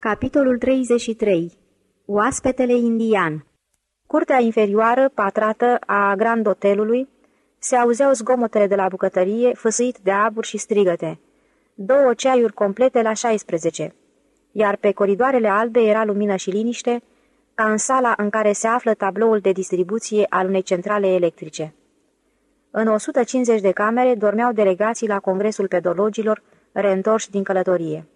Capitolul 33 Oaspetele indian Curtea inferioară, patrată, a Grand Hotelului, se auzeau zgomotele de la bucătărie, fâsâit de abur și strigăte. Două ceaiuri complete la 16, iar pe coridoarele albe era lumină și liniște, ca în sala în care se află tabloul de distribuție al unei centrale electrice. În 150 de camere dormeau delegații la Congresul Pedologilor, reîntorși din călătorie.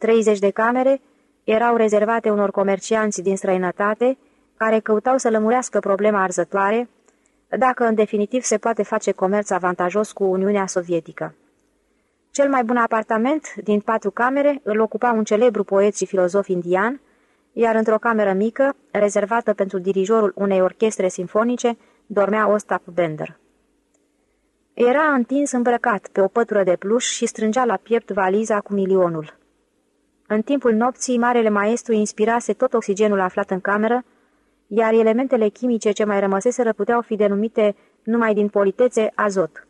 30 de camere erau rezervate unor comercianți din străinătate care căutau să lămurească problema arzătoare, dacă în definitiv se poate face comerț avantajos cu Uniunea Sovietică. Cel mai bun apartament din patru camere îl ocupa un celebru poet și filozof indian, iar într-o cameră mică, rezervată pentru dirijorul unei orchestre sinfonice, dormea Ostap Bender. Era întins îmbrăcat pe o pătură de pluș și strângea la piept valiza cu milionul. În timpul nopții, marele maestru inspirase tot oxigenul aflat în cameră, iar elementele chimice ce mai rămăseseră puteau fi denumite numai din politețe azot.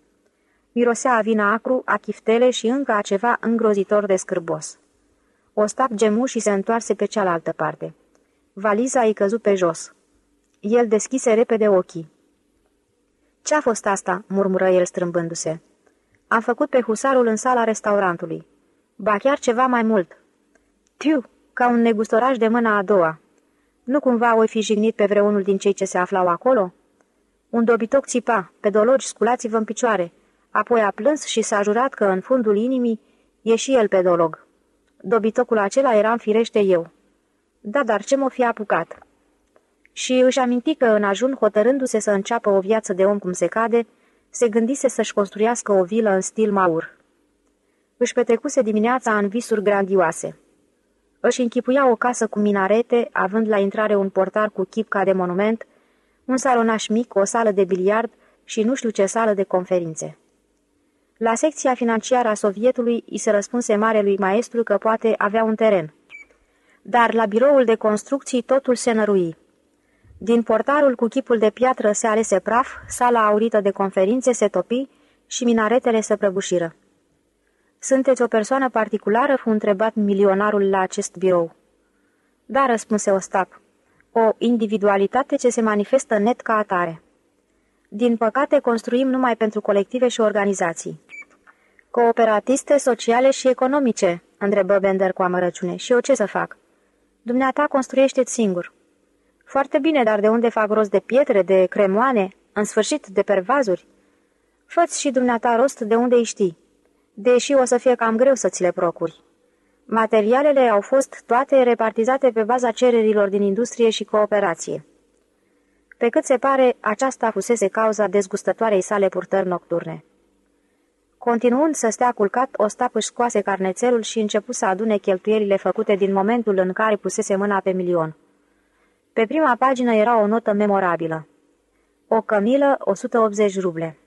Mirosea a vina acru, a chiftele și încă a ceva îngrozitor de scârbos. Ostap gemu și se întoarse pe cealaltă parte. Valiza îi căzu pe jos. El deschise repede ochii. Ce-a fost asta?" murmură el strâmbându-se. Am făcut pe husarul în sala restaurantului. Ba chiar ceva mai mult. Știu, ca un negustoraș de mâna a doua. Nu cumva o fi jignit pe vreunul din cei ce se aflau acolo? Un dobitoc țipa, pe dologi sculați-vă în picioare, apoi a plâns și s-a jurat că în fundul inimii e și el pedolog. Dobitocul acela era în firește eu. Da, dar ce m-o fi apucat? Și își aminti că în ajun, hotărându-se să înceapă o viață de om cum se cade, se gândise să-și construiască o vilă în stil maur. Își petrecuse dimineața în visuri grandioase. Își închipuia o casă cu minarete, având la intrare un portar cu chip ca de monument, un salonaș mic, o sală de biliard și nu știu ce sală de conferințe. La secția financiară a Sovietului îi se răspunse marelui maestru că poate avea un teren. Dar la biroul de construcții totul se nărui. Din portarul cu chipul de piatră se alese praf, sala aurită de conferințe se topi și minaretele se prăbușiră. Sunteți o persoană particulară?" fu întrebat milionarul la acest birou. Da," răspunse Ostap. O individualitate ce se manifestă net ca atare. Din păcate, construim numai pentru colective și organizații. Cooperatiste, sociale și economice?" întrebă Bender cu amărăciune. Și eu ce să fac?" Dumneata construiește-ți singur." Foarte bine, dar de unde fac rost de pietre, de cremoane, în sfârșit de pervazuri?" Făți și dumneata rost de unde îi știi." Deși o să fie cam greu să ți le procuri. Materialele au fost toate repartizate pe baza cererilor din industrie și cooperație. Pe cât se pare, aceasta fusese cauza dezgustătoarei sale purtări nocturne. Continuând să stea culcat, Ostap își scoase carnețelul și începu să adune cheltuielile făcute din momentul în care pusese mâna pe milion. Pe prima pagină era o notă memorabilă. O cămilă, 180 ruble.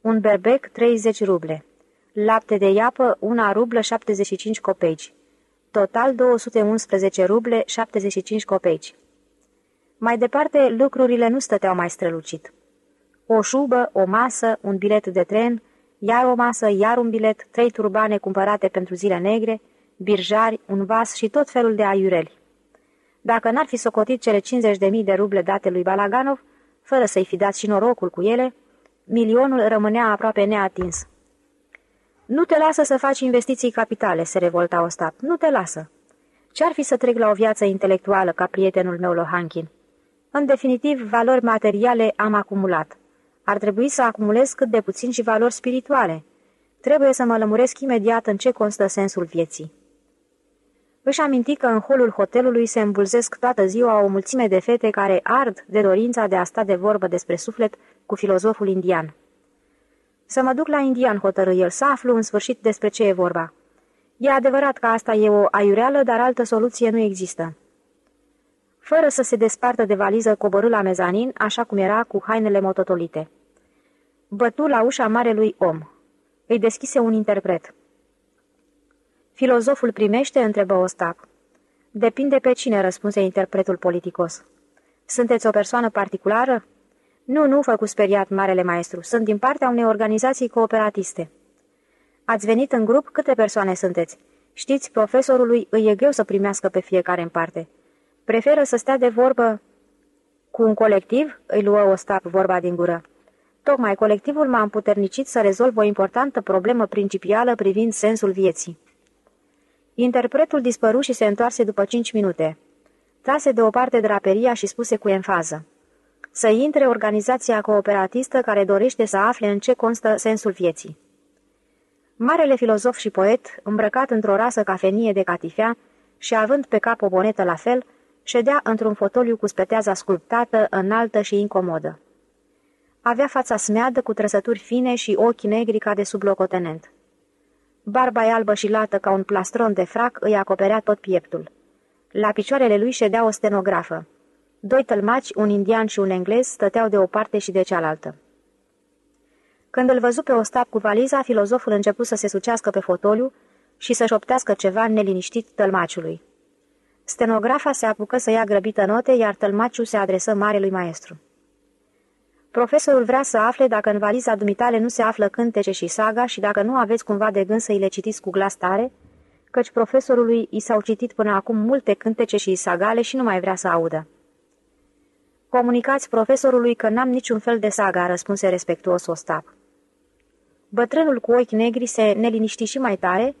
Un berbec, 30 ruble lapte de iapă, una rublă 75 copeici. Total 211 ruble 75 copeici. Mai departe, lucrurile nu stăteau mai strălucit. O șubă, o masă, un bilet de tren, iar o masă, iar un bilet, trei turbane cumpărate pentru zile negre, birjari, un vas și tot felul de aiureli. Dacă n-ar fi socotit cele 50.000 de ruble date lui Balaganov, fără să-i fi dat și norocul cu ele, milionul rămânea aproape neatins. Nu te lasă să faci investiții capitale, se revolta Ostap. Nu te lasă. Ce-ar fi să trec la o viață intelectuală ca prietenul meu Lohankin? În definitiv, valori materiale am acumulat. Ar trebui să acumulez cât de puțin și valori spirituale. Trebuie să mă lămuresc imediat în ce constă sensul vieții. Își aminti că în holul hotelului se îmbulzesc toată ziua o mulțime de fete care ard de dorința de a sta de vorbă despre suflet cu filozoful indian. Să mă duc la indian, hotărâ el, să aflu în sfârșit despre ce e vorba. E adevărat că asta e o aiureală, dar altă soluție nu există. Fără să se despartă de valiză, coborâ la mezanin, așa cum era, cu hainele mototolite. Bătu la ușa marelui om. Îi deschise un interpret. Filozoful primește?" întrebă Ostap. Depinde pe cine," răspunse interpretul politicos. Sunteți o persoană particulară?" Nu, nu, făcu speriat marele maestru. Sunt din partea unei organizații cooperatiste. Ați venit în grup? Câte persoane sunteți? Știți, profesorului îi e greu să primească pe fiecare în parte. Preferă să stea de vorbă cu un colectiv, îi luă Ostap vorba din gură. Tocmai colectivul m-a împuternicit să rezolv o importantă problemă principială privind sensul vieții. Interpretul dispăru și se întoarse după cinci minute. Trase deoparte draperia și spuse cu enfază. Să intre organizația cooperatistă care dorește să afle în ce constă sensul vieții. Marele filozof și poet, îmbrăcat într-o rasă cafenie de catifea și având pe cap o bonetă la fel, ședea într-un fotoliu cu speteaza sculptată, înaltă și incomodă. Avea fața smeadă cu trăsături fine și ochi negri ca de sublocotenent. Barba albă și lată ca un plastron de frac îi acoperea tot pieptul. La picioarele lui ședea o stenografă. Doi tălmaci, un indian și un englez, stăteau de o parte și de cealaltă. Când îl văzu pe Ostap cu valiza, filozoful început să se sucească pe fotoliu și să șoptească ceva neliniștit tălmaciului. Stenografa se apucă să ia grăbită note, iar tălmaciul se adresă marelui maestru. Profesorul vrea să afle dacă în valiza dumitale nu se află cântece și saga și dacă nu aveți cumva de gând să îi le citiți cu glas tare, căci profesorului i s-au citit până acum multe cântece și sagale și nu mai vrea să audă. Comunicați profesorului că n-am niciun fel de saga, răspunse respectuos Ostap. Bătrânul cu ochi negri se neliniști și mai tare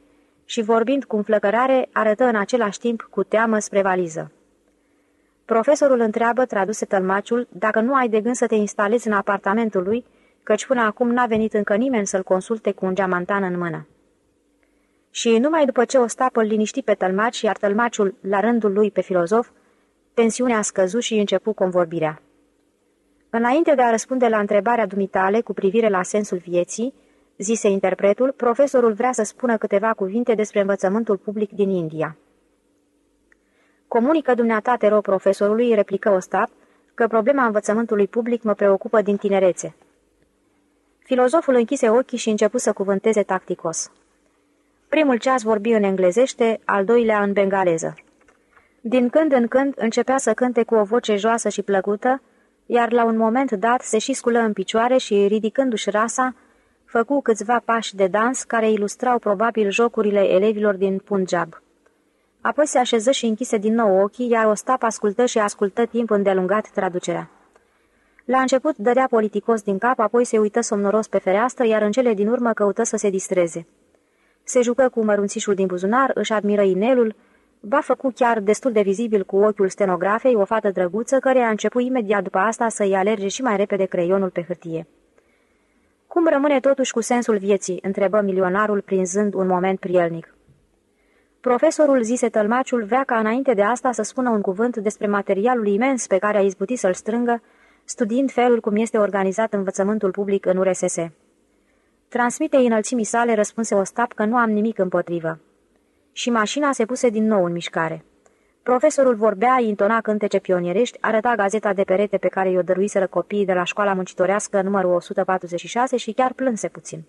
și, vorbind cu înflăcărare, arătă în același timp cu teamă spre valiză. Profesorul întreabă, traduse tălmaciul, dacă nu ai de gând să te instalezi în apartamentul lui, căci până acum n-a venit încă nimeni să-l consulte cu un geamantan în mână. Și numai după ce o stapă îl liniști pe tălmaci, iar tălmaciul, la rândul lui pe filozof, tensiunea a scăzut și începu convorbirea. Înainte de a răspunde la întrebarea dumitale cu privire la sensul vieții, zise interpretul, profesorul vrea să spună câteva cuvinte despre învățământul public din India. Comunică dumneata, te rog, profesorului, replică Ostap, că problema învățământului public mă preocupă din tinerețe. Filozoful închise ochii și începu să cuvânteze tacticos. Primul ceas vorbi în englezește, al doilea în bengaleză. Din când în când începea să cânte cu o voce joasă și plăcută, iar la un moment dat se și sculă în picioare și, ridicându-și rasa, făcu câțiva pași de dans care ilustrau probabil jocurile elevilor din Punjab. Apoi se așeză și închise din nou ochii, iar Ostap ascultă și ascultă timp îndelungat traducerea. La început dădea politicos din cap, apoi se uită somnoros pe fereastră, iar în cele din urmă căută să se distreze. Se jucă cu mărunțișul din buzunar, își admiră inelul, va făcu chiar destul de vizibil cu ochiul stenografei o fată drăguță, care a început imediat după asta să-i alerge și mai repede creionul pe hârtie. Cum rămâne totuși cu sensul vieții?" întrebă milionarul prinzând un moment prielnic. Profesorul, zise tălmaciul, vrea ca înainte de asta să spună un cuvânt despre materialul imens pe care a izbutit să-l strângă, studiind felul cum este organizat învățământul public în URSS. Transmite înălțimii sale, răspunse Ostap că nu am nimic împotrivă. Și mașina se puse din nou în mișcare. Profesorul vorbea, intona cântece pionierești, arăta gazeta de perete pe care i-o dăruiseră copiii de la școala muncitorească numărul 146 și chiar plânse puțin.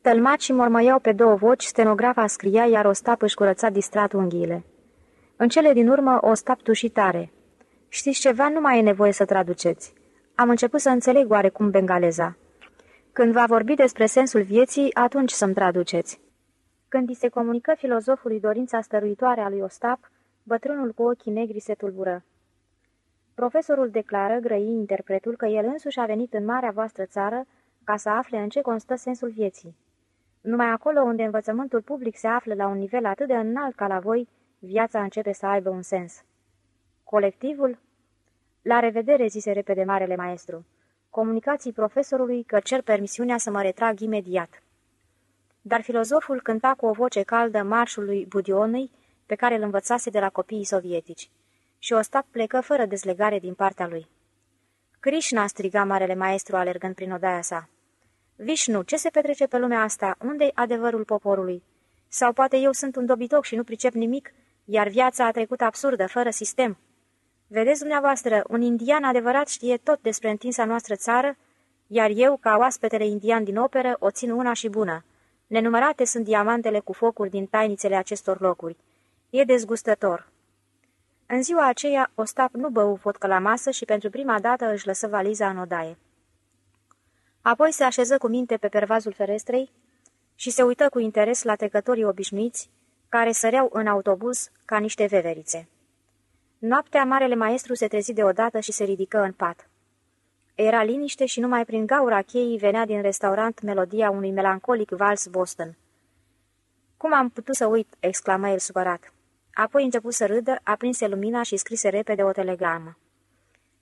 Tălmacii mormăiau pe două voci, stenografa scria, iar Ostap își curăța distrat unghiile. În cele din urmă, Ostap tuși tare. Știți ceva, nu mai e nevoie să traduceți. Am început să înțeleg oarecum bengaleza. Când va vorbi despre sensul vieții, atunci să-mi traduceți. Când îi se comunică filozofului dorința stăruitoare a lui Ostap, bătrânul cu ochii negri se tulbură. Profesorul declară, grăi interpretul, că el însuși a venit în marea voastră țară ca să afle în ce constă sensul vieții. Numai acolo unde învățământul public se află la un nivel atât de înalt ca la voi, viața începe să aibă un sens. Colectivul? La revedere, zise repede marele maestru. Comunicații profesorului că cer permisiunea să mă retrag imediat. Dar filozoful cânta cu o voce caldă marșul lui Budionui, pe care îl învățase de la copiii sovietici, și Ostap plecă fără dezlegare din partea lui. Krishna, striga marele maestru alergând prin odaia sa. Vishnu, ce se petrece pe lumea asta? Unde-i adevărul poporului? Sau poate eu sunt un dobitoc și nu pricep nimic, iar viața a trecut absurdă, fără sistem. Vedeți dumneavoastră, un indian adevărat știe tot despre întinsa noastră țară, iar eu, ca oaspetele indian din operă, o țin una și bună. Nenumărate sunt diamantele cu focuri din tainițele acestor locuri. E dezgustător. În ziua aceea, Ostap nu bău vodcă la masă și pentru prima dată își lăsă valiza în odaie. Apoi se așeză cu minte pe pervazul ferestrei și se uită cu interes la trecătorii obișnuiți, care săreau în autobuz ca niște veverițe. Noaptea, marele maestru se trezi deodată și se ridică în pat. Era liniște și numai prin gaura cheii venea din restaurant melodia unui melancolic vals Boston. Cum am putut să uit?" exclama el supărat. Apoi început să râdă, aprinse lumina și scrise repede o telegramă.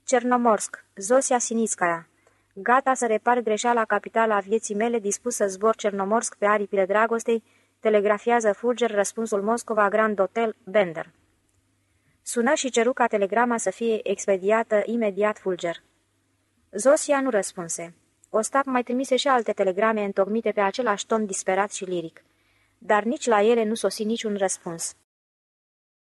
Cernomorsk, Zosia Sinitskaya. Gata să repar greșeala capitală a vieții mele, dispus să zbor Cernomorsk pe aripile dragostei, telegrafiază Fulger răspunsul Moscova Grand Hotel Bender. Sună și ceru ca telegrama să fie expediată imediat Fulger. Zosia nu răspunse. Ostap mai trimise și alte telegrame întocmite pe același ton disperat și liric, dar nici la ele nu sosi niciun răspuns.